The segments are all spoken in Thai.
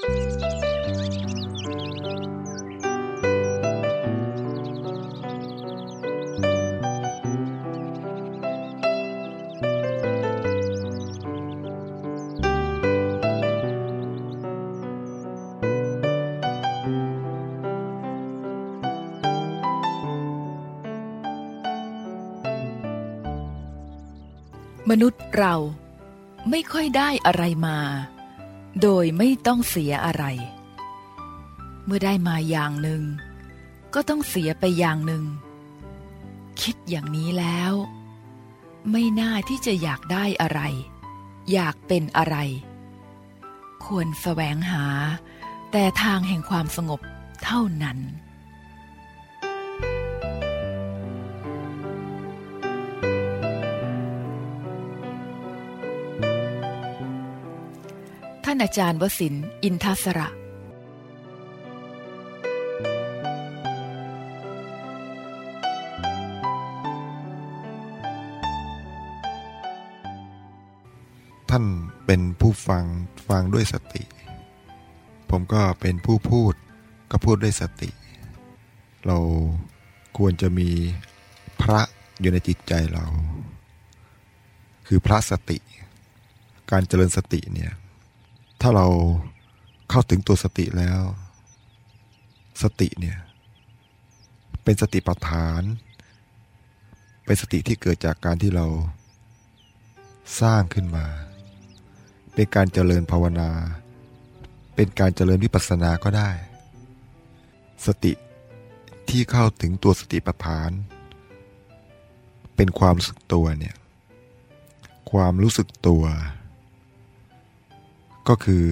มนุษย์เราไม่ค่อยได้อะไรมา โดยไม่ต้องเสียอะไร เมื่อได้มาอย่างหนึ่ง ก็ต้องเสียไปอย่างหนึ่ง คิดอย่างนี้แล้ว ไม่น่าที่จะอยากได้อะไร อยากเป็นอะไร ควรแสวงหา แต่ทางแห่งความสงบเท่านั้น ท่านอาจารย์วสินอินทศระ ท่านเป็นผู้ฟังฟังด้วยสติ ผมก็เป็นผู้พูดก็พูดด้วยสติ เราควรจะมีพระอยู่ในจิตใจเรา คือพระสติ การเจริญสติเนี่ย ถ้าเราเข้าถึงตัวสติแล้ว สติเนี่ย เป็นสติปัฏฐาน เป็นสติที่เกิดจากการที่เราสร้างขึ้นมา เป็นการเจริญภาวนา เป็นการเจริญวิปัสสนาก็ได้ สติที่เข้าถึงตัวสติปัฏฐาน เป็นความรู้สึกตัวเนี่ย ความรู้สึกตัว ก็คือ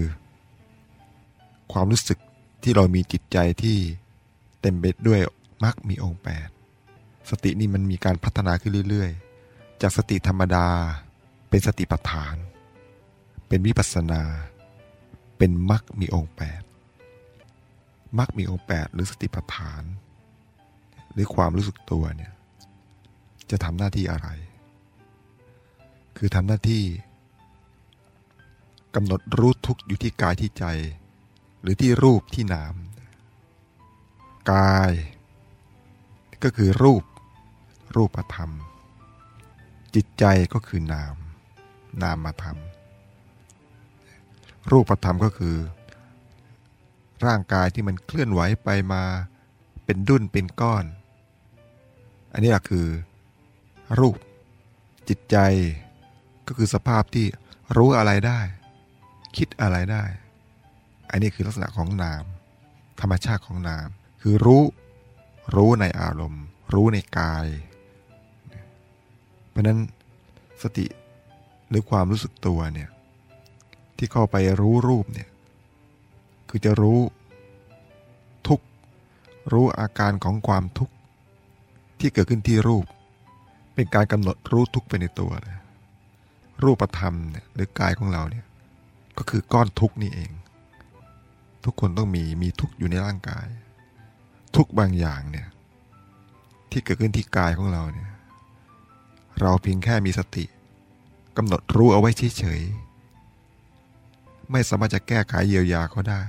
ความรู้สึกที่เรามีจิตใจที่เต็มไปด้วยมรรคมีองค์แปดสตินี่มันมีการพัฒนาขึ้นเรื่อยๆ จากสติธรรมดา เป็นสติปัฏฐาน เป็นวิปัสนา เป็นมรรคมีองค์แปดมรรคมีองค์แปดหรือสติปัฏฐาน หรือความรู้สึกตัวเนี่ยจะทำหน้าที่อะไร คือทำหน้าที่ กำหนดรู้ทุกอยู่ที่กายที่ใจ หรือที่รูปที่นาม กาย ก็คือรูป รูปธรรม จิตใจก็คือนาม นามธรรม รูปธรรมก็คือ ร่างกายที่มันเคลื่อนไหวไปมาเป็นดุนเป็นก้อน อันนี้แหละคือ รูปจิตใจก็คือสภาพที่รู้อะไรได้ คิดอะไรได้ อันนี้คือลักษณะของนาม ธรรมชาติของนาม คือรู้ รู้ในอารมณ์ รู้ในกาย เพราะนั้นสติหรือความรู้สึกตัวเนี่ยที่เข้าไปรู้รูปเนี่ยคือจะรู้ทุกรู้อาการของความทุกข์ที่เกิดขึ้นที่รูป เป็นการกำหนดรู้ทุกไปในตัวเลยรูปธรรมเนี่ยหรือกายของเราเนี่ย ก็คือก้อนทุกนี่เอง ทุกคนต้องมีมีทุกอยู่ในร่างกาย ทุกบางอย่างเนี่ยที่เกิดขึ้นที่กายของเราเนี่ยเราเพียงแค่มีสติกำหนดรู้เอาไว้เฉยๆไม่สามารถจะแก้ไขเยียวยาเขาได้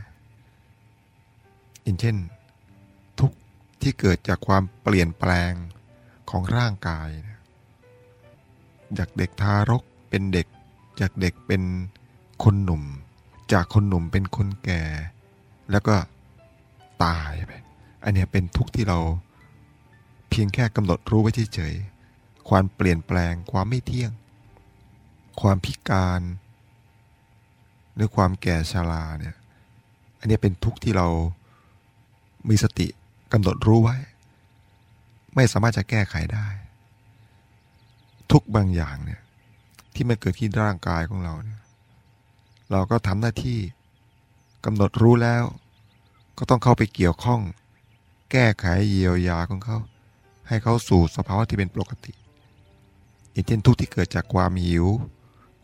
อย่างเช่น ทุกที่เกิดจากความเปลี่ยนแปลงของร่างกาย จากเด็กทารกเป็นเด็ก จากเด็กเป็น คนหนุ่ม จากคนหนุ่มเป็นคนแก่ แล้วก็ตายไป อันนี้เป็นทุกข์ที่เราเพียงแค่กำหนดรู้ไว้เฉยๆ ความเปลี่ยนแปลง ความไม่เที่ยง ความพิการ หรือความแก่ชราเนี่ย อันนี้เป็นทุกข์ที่เรามีสติกำหนดรู้ไว้ ไม่สามารถจะแก้ไขได้ ทุกบางอย่างเนี่ยที่มันเกิดที่ร่างกายของเราเนี่ย เราก็ทำหน้าที่กำหนดรู้แล้ว ก็ต้องเข้าไปเกี่ยวข้อง แก้ไขเยียวยาของเขา ให้เขาสู่สภาวะที่เป็นปกติอย่างเช่นทุกที่เกิดจากความหิว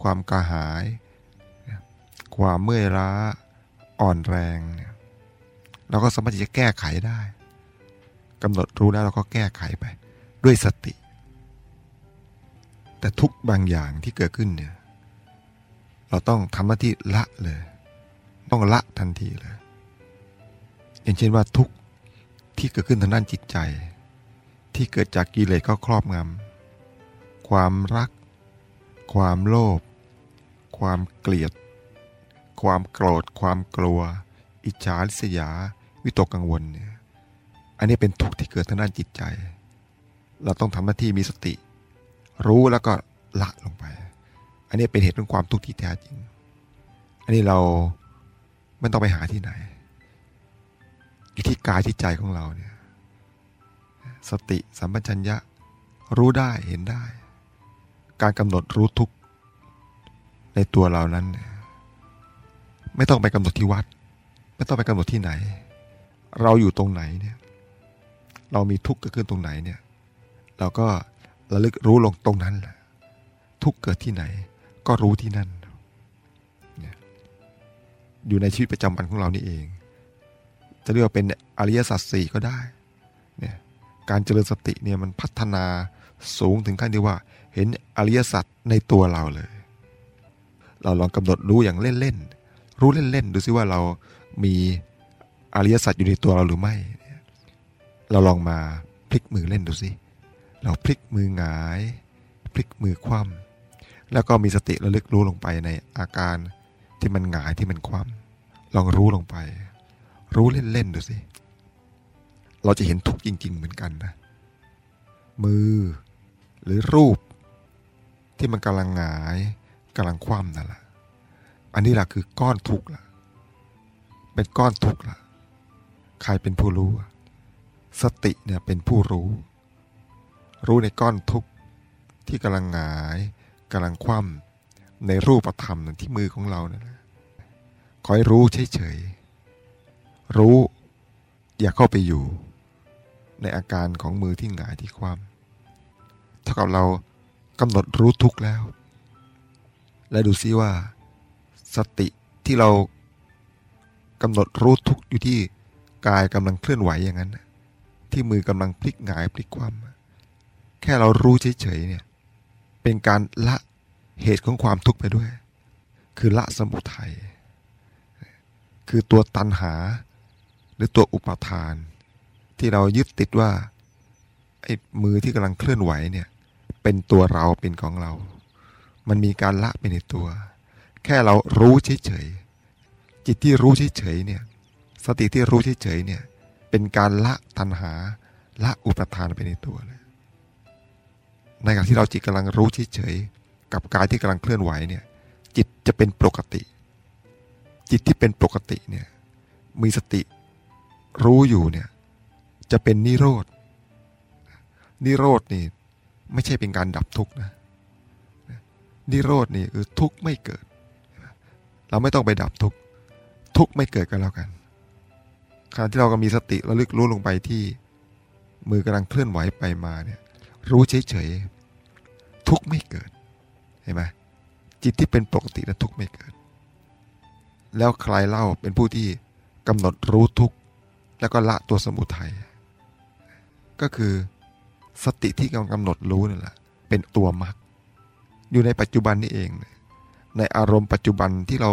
ความกระหาย ความเมื่อยล้าอ่อนแรงเนี่ยเราก็สามารถจะแก้ไขได้กำหนดรู้แล้วเราก็แก้ไขไป ด้วยสติ แต่ทุกบางอย่างที่เกิดขึ้นเนี่ย เราต้องทำหน้าที่ละเลย ต้องละทันทีเลย อย่างเช่นว่าทุกที่เกิดขึ้นทางด้านจิตใจ ที่เกิดจากกิเลสก็ครอบงำความรัก ความโลภความเกลียด ความโกรธ ความกลัว อิจฉาริษยา วิตกกังวลเนี่ยอันนี้เป็นทุกข์ที่เกิดทางด้านจิตใจ เราต้องทำหน้าที่มีสติ รู้แล้วก็ละลงไป อันนี้เป็นเหตุของความทุกข์ที่แท้จริง อันนี้เราไม่ต้องไปหาที่ไหน อยู่ที่กายที่ใจของเราเนี่ย สติสัมปชัญญะรู้ได้เห็นได้ การกำหนดรู้ทุกในตัวเรานั้น ไม่ต้องไปกำหนดที่วัด ไม่ต้องไปกำหนดที่ไหน เราอยู่ตรงไหนเนี่ย เรามีทุกข์เกิดขึ้นตรงไหนเนี่ย เราก็ระลึกรู้ลงตรงนั้นแหละทุกข์เกิดที่ไหน ก็รู้ที่นั่น อยู่ในชีวิตประจำวันของเรานี่เอง จะเรียกว่าเป็นอริยสัจสี่ก็ได้เนี่ยการเจริญสติเนี่ยมันพัฒนาสูงถึงขั้นที่ว่า เห็นอริยสัจในตัวเราเลย เราลองกำหนดรู้อย่างเล่นๆ รู้เล่นๆ ดูซิว่าเรามีอริยสัจอยู่ในตัวเราหรือไม่ เราลองมาพลิกมือเล่นดูสิ เราพลิกมือหงาย พลิกมือคว่ำ แล้วก็มีสติระลึกรู้ลงไปในอาการที่มันหงายที่มันคว่ำลองรู้ลงไป รู้เล่นๆดูสิ เราจะเห็นทุกจริง ๆ เหมือนกันนะ มือหรือรูป ที่มันกำลังหงายกำลังคว่ำนั่นแหละอันนี้แหละคือก้อนทุกข์ล่ะ เป็นก้อนทุกข์ล่ะ ใครเป็นผู้รู้ สติเนี่ยเป็นผู้รู้ รู้ในก้อนทุกข์ที่กำลังหงาย กำลังคว่ำในรูปธรรมที่มือของเรานี่ยคอยรู้เฉยๆ รู้อย่าเข้าไปอยู่ ในอาการของมือที่หงายที่คว่ำเท่ากับเรากำหนดรู้ทุกแล้ว และดูซิว่า สติที่เรากำหนดรู้ทุกอยู่ที่กายกำลังเคลื่อนไหวอย่างนั้น ที่มือกำลังพลิกหงายพลิกคว่ำแค่เรารู้เฉยๆเนี่ย เป็นการละเหตุของความทุกข์ไปด้วย คือละสมุทัย คือตัวตันหา หรือตัวอุปทาน ที่เรายึดติดว่าไอ้มือที่กำลังเคลื่อนไหวเนี่ย เป็นตัวเราเป็นของเรา มันมีการละไปในตัว แค่เรารู้เฉยๆ จิตที่รู้เฉยๆเนี่ย สติที่รู้เฉยๆเนี่ย เป็นการละตันหา ละอุปทานไปในตัวเลย ในขณะที่เราจิตกำลังรู้เฉยๆกับกายที่กำลังเคลื่อนไหวเนี่ยจิตจะเป็นปกติ จิตที่เป็นปกติเนี่ยมีสติรู้อยู่เนี่ยจะเป็นนิโรธนิโรธนี่ไม่ใช่เป็นการดับทุกข์นะนิโรธนี่คือทุกข์ไม่เกิด เราไม่ต้องไปดับทุกข์ทุกข์ไม่เกิดกันแล้วกันขณะที่เราก็มีสติระลึกรู้ลงไปที่มือกำลังเคลื่อนไหวไปมาเนี่ย รู้เฉยๆทุกไม่เกิดเห็นไหมจิตที่เป็นปกติและทุกไม่เกิด แล้วใครเล่าเป็นผู้ที่กำหนดรู้ทุกแล้วก็ละตัวสมุทัยก็คือสติที่กำลังกำหนดรู้นั่นแหละเป็นตัวมรรคอยู่ในปัจจุบันนี่เอง ในอารมณ์ปัจจุบันที่เรา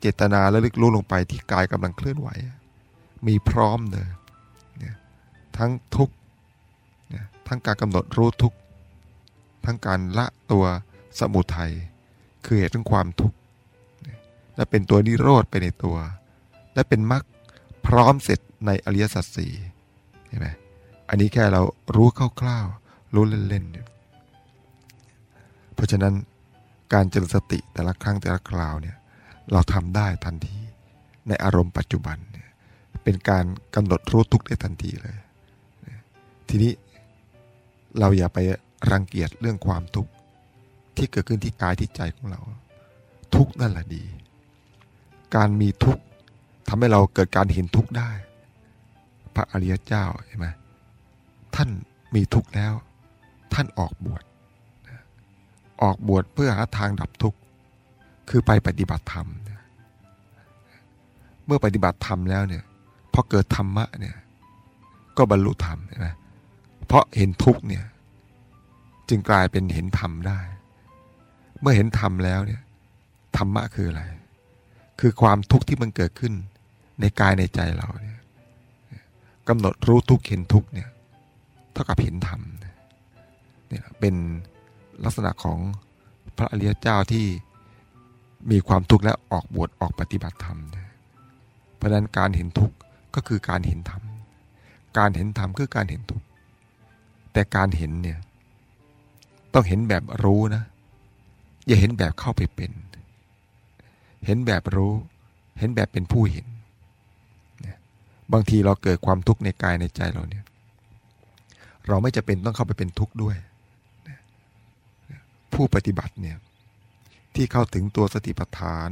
เจตนาและลึกรู้ลงไปที่กายกำลังเคลื่อนไหว มีพร้อมเลยทั้งทุกเนี่ย ทั้งการกำหนดรู้ทุกทั้งการละตัวสมุทัยคือเหตุของความทุกข์และเป็นตัวนิโรธไปในตัว และเป็นมรรคพร้อมเสร็จในอริยสัจสี่เห็นไหมอันนี้แค่เรารู้คร่าวๆรู้เล่นๆเพราะฉะนั้นการเจริญสติแต่ละครั้งแต่ละคราวเนี่ยเราทำได้ทันทีในอารมณ์ปัจจุบันเนี่ยเป็นการกำหนดรู้ทุกได้ทันทีเลย ทีนี้ เราอย่าไปรังเกียจเรื่องความทุกข์ที่เกิดขึ้นที่กายที่ใจของเรา ทุกนั่นแหละดี การมีทุกข์ทำให้เราเกิดการเห็นทุกข์ได้ พระอริยเจ้าเห็นไหมท่านมีทุกข์แล้ว ท่านออกบวชออกบวชเพื่อหาทางดับทุกข์คือไปปฏิบัติธรรม เมื่อปฏิบัติธรรมแล้วเนี่ยพอเกิดธรรมะเนี่ย ก็บรรลุธรรมใช่ไหม เพราะเห็นทุกเนี่ย จึงกลายเป็นเห็นธรรมได้ เมื่อเห็นธรรมแล้วเนี่ยธรรมะคืออะไร คือความทุกข์ที่มันเกิดขึ้น ในกายในใจเราเนี่ยกำหนดรู้ทุกเห็นทุกเนี่ยเท่ากับเห็นธรรมเนี่ยเป็นลักษณะของพระอริยเจ้าที่มีความทุกข์และออกบวชออกปฏิบัติธรรมเพราะนั้นการเห็นทุกข์ก็คือการเห็นธรรม การเห็นธรรมคือการเห็นทุกข์ แต่การเห็นเนี่ย ต้องเห็นแบบรู้นะ อย่าเห็นแบบเข้าไปเป็น เห็นแบบรู้ เห็นแบบเป็นผู้เห็น บางทีเราเกิดความทุกข์ในกายในใจเราเนี่ย เราไม่จะเป็นต้องเข้าไปเป็นทุกข์ด้วย ผู้ปฏิบัติเนี่ย ที่เข้าถึงตัวสติปัฏฐาน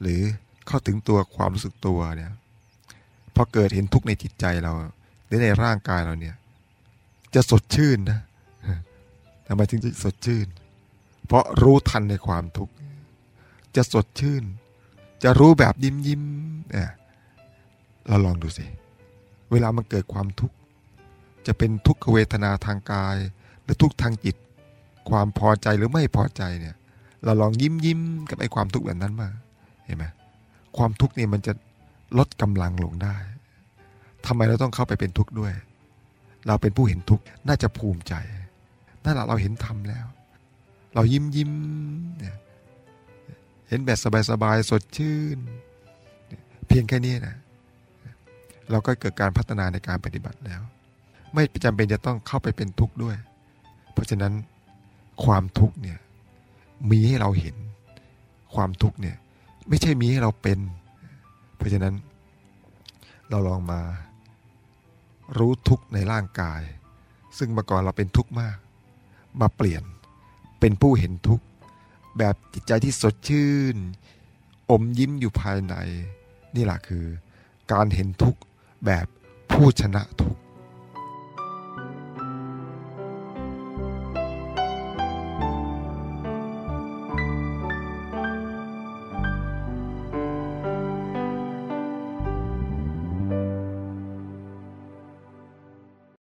หรือเข้าถึงตัวความรู้สึกตัวเนี่ยพอเกิดเห็นทุกข์ในจิตใจเรา หรือในร่างกายเราเนี่ย จะสดชื่นนะทำไมถึงจะสดชื่น เพราะรู้ทันในความทุกข์ จะสดชื่น จะรู้แบบยิ้มยิ้มเนี่ยเราลองดูสิ เวลามันเกิดความทุกข์ จะเป็นทุกขเวทนาทางกาย หรือทุกทางจิต ความพอใจหรือไม่พอใจเนี่ย เราลองยิ้มยิ้มกับไอ้ความทุกข์แบบนั้นมาเห็นไหมความทุกข์นี่มันจะลดกำลังลงได้ทำไมเราต้องเข้าไปเป็นทุกข์ด้วย เราเป็นผู้เห็นทุกข์น่าจะภูมิใจนั่นแหละเราเห็นธรรมแล้ว เรายิ้มยิ้มเนี่ยเห็นแบบสบายๆสดชื่น เพียงแค่นี้นะเราก็เกิดการพัฒนาในการปฏิบัติแล้ว ไม่จำเป็นจะต้องเข้าไปเป็นทุกข์ด้วย เพราะฉะนั้นความทุกข์เนี่ยมีให้เราเห็นความทุกข์เนี่ยไม่ใช่มีให้เราเป็น เพราะฉะนั้นเราลองมา รู้ทุกข์ในร่างกาย ซึ่งเมื่อก่อนเราเป็นทุกข์มาก มาเปลี่ยนเป็นผู้เห็นทุกข์ แบบจิตใจที่สดชื่น อมยิ้มอยู่ภายใน นี่แหละคือ การเห็นทุกข์แบบผู้ชนะทุกข์